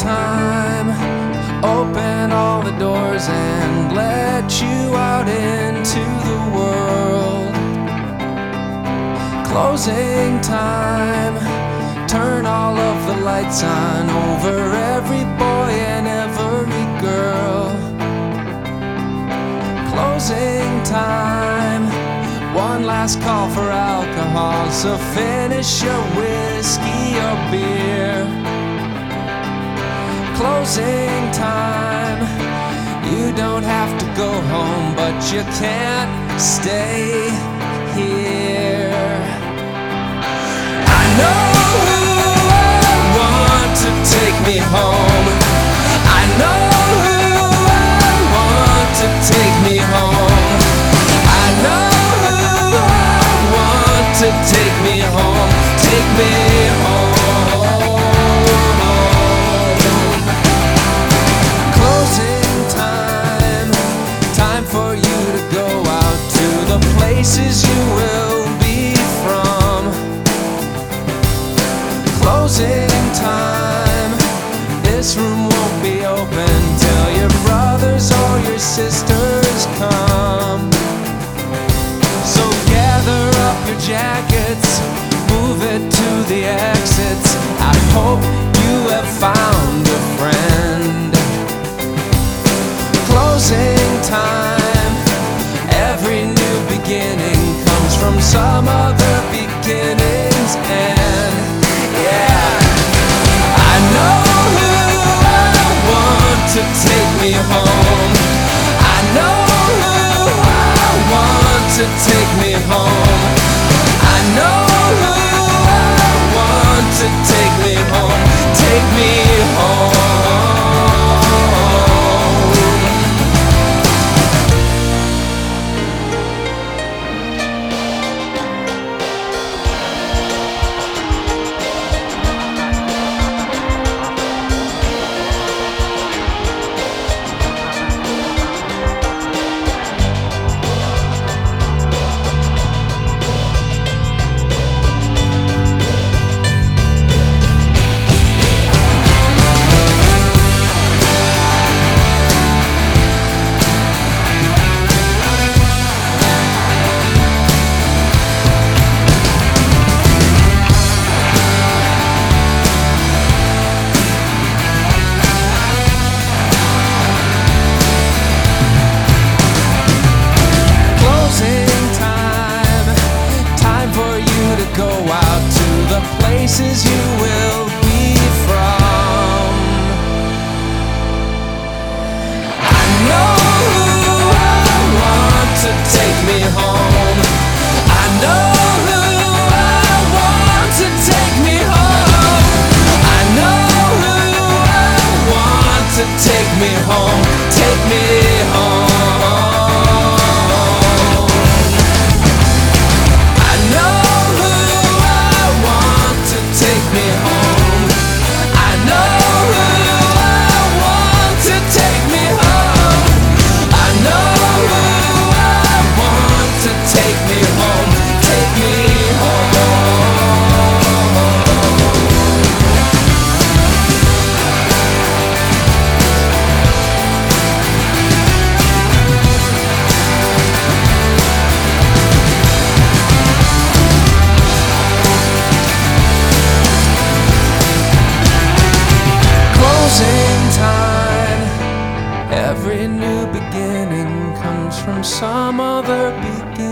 Time. Open all the doors and let you out into the world. Closing time. Turn all of the lights on over every boy and every girl. Closing time. One last call for alcohol, so finish your whiskey or beer. Closing time. You don't have to go home, but you can't stay here. I know who I want to take me home. I know who I want to take me home. I know who I want to take me home. Take me to the exits. I hope you have found a friend. Closing time. Every new beginning comes from some other beginning's end. Yeah. I know who I want to take me home. I know who I want to Every new beginning comes from some other beginning.